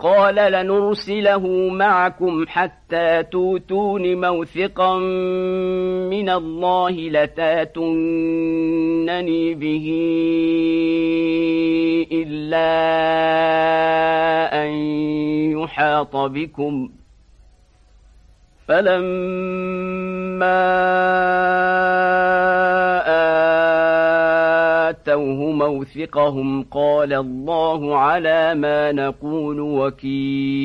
قال لنرسله معكم حتى توتون موثقا من الله لتاتونني به إلا أن يحاط بكم. فلما آتوه موثقهم قال الله على ما نقول وكيل